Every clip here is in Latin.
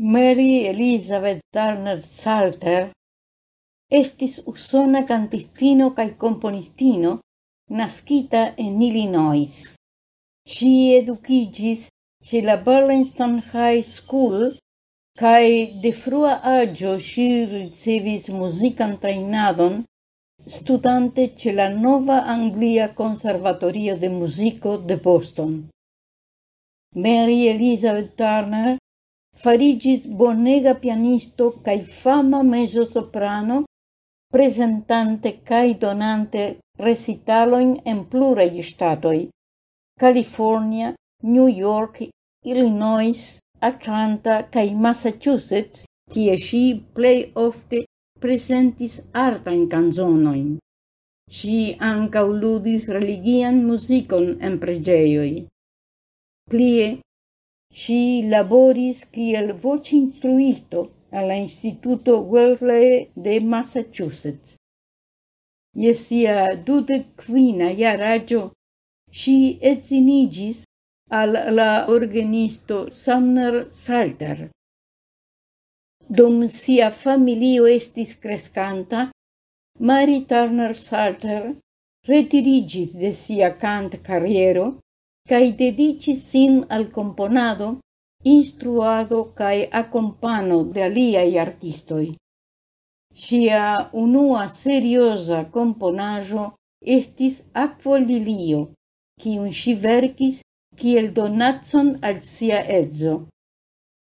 Mary Elizabeth Turner Salter estis usona cantistino cae componistino nascita en Illinois. Si educigis ce la Burlington High School cae de frua agio si ricevis musican trainadon studante ce la Nova Anglia Conservatorio de Musico de Boston. Mary Elizabeth Turner farigis bonega pianisto cae fama mezzo soprano, presentante cae donante recitaloin en plurei statoi, California, New York, Illinois, Atlanta cae Massachusetts, tie si plei ofte presentis artain canzonoin. Si anca ludis religian musicon en pregeioi. Plie, Si laboris kiel voĉinstruisto al la Instituto Wellesley de Massachusetts. Je sia dudek kvina jaraĝo si edziniĝis al la organisto Sumner Salter. Dum sia familio estis crescanta, Mary Turner Salter retirigis de sia kant carriero cae dedicis sin al componado, instruado cae accompano de aliai artistoi. Sia unua seriosa componajo estis aquolilio, cium si vercis ciel donatson al sia edzo.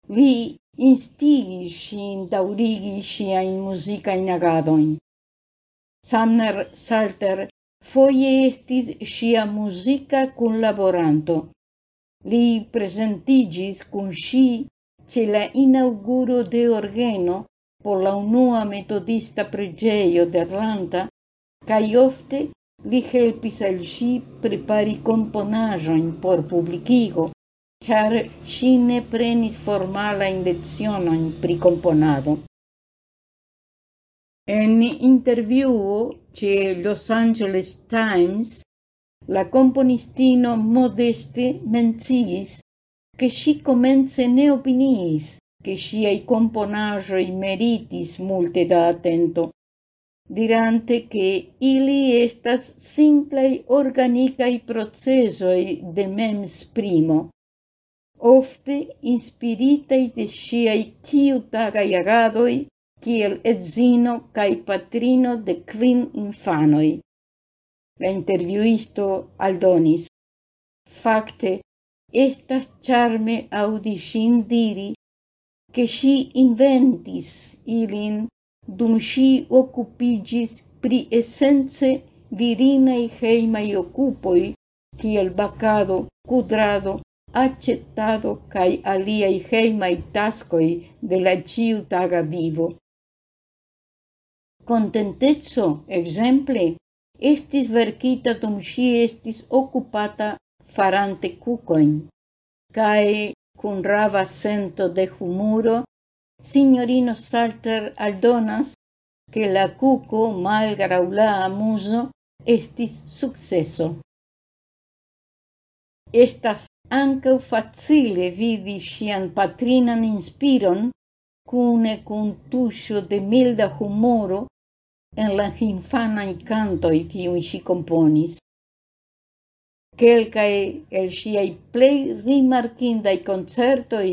Vi instigis sin daurigi musica in agadoin. Samner Salter foie estis sia musica cun laboranto. Li presentigis cun sci ce la inauguro de orgeno por la unua metodista pregeio de Atlanta kaj ofte li helpis al ŝi prepari componajoin por publicigo, char ŝi ne prenis formalajn lecionojn pri componado. En interviuo ce Los Angeles Times, la componistino modeste menciis che si comence ne opiniis che siai componaĵoj meritis multe da attento, dirante che ili estas simplei organicai procesoi de mems primo. ofte inspiritei de siai ciutagai agadoi kiel edzino kaj patrino de kvin infanoj. La intervjuisto aldonis. Fakte, estas charme aŭdi ŝin diri, ke ŝi inventis ilin dum ŝi okupiĝis pri esence virinaj hejmaj okupoj kiel bakado, kudrado, accettado cae aliai heimai tascoi de la ciutaga vivo. Contentezzo, exemple, estis verkita dum si estis occupata farante cucoin. Cae, cun rava sento de humuro, signorino Salter aldonas che la cuco malgrau la amuso estis successo. Estas ancau facile vidi sian patrinan inspiron cune cun tuscio de milda humoro en la infanai cantoi cium si componis. Quelcae el siai plei rimarcindai concertoi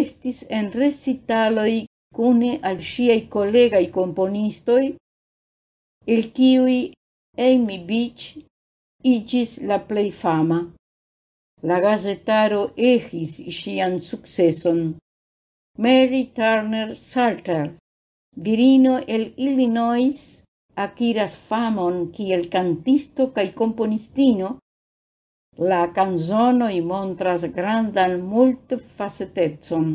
estis en recitaloi cune al siai collegai componistoi, el ciui Amy Beach igis la plei fama. La gazetaro egis sian successon. Mary Turner Salter, virino el Illinois, aciras famon kiel cantisto cae componistino, la canzonoj montras grandan multfacetecon.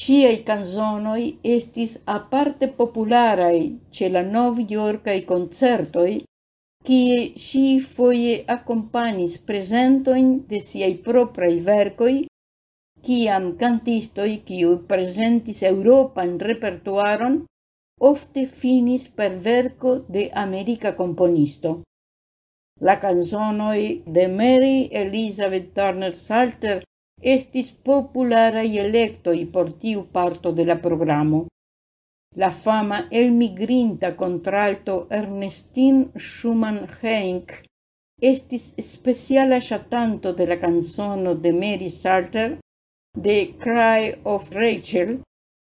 Siei canzonoi estis aparte popularai ce la Nov Yorkai concertoi, kie si foie akompanis presentoin de siei proprai vercoi kiam cantistoi kiu presentis europan repertuaron ofte finis per verco de america componisto. La canzonoi de Mary Elizabeth Turner Salter estis popularaj electoi por tiu parto de la programo. La fama elmigrinta contralto Ernestine Schumann-Henck estis speciala chatanto de la canzono de Mary Salter The Cry of Rachel,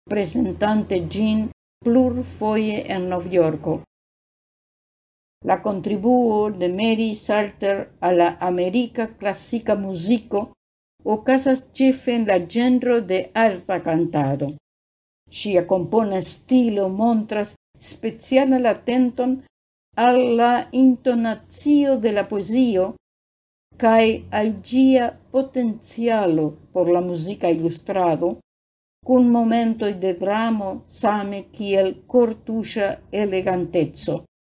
presentante gin plur foie en Novjorko. La contribuo de Mary Salter a la america classica Musico o casas ĉefe en la genro de alta cantado. Sia compona stilo montras specialan atenton alla intonazio de la poesio cae al gia potenzialo por la musica illustrado, cun momentoi de dramo same kiel cortusa elegantezzo.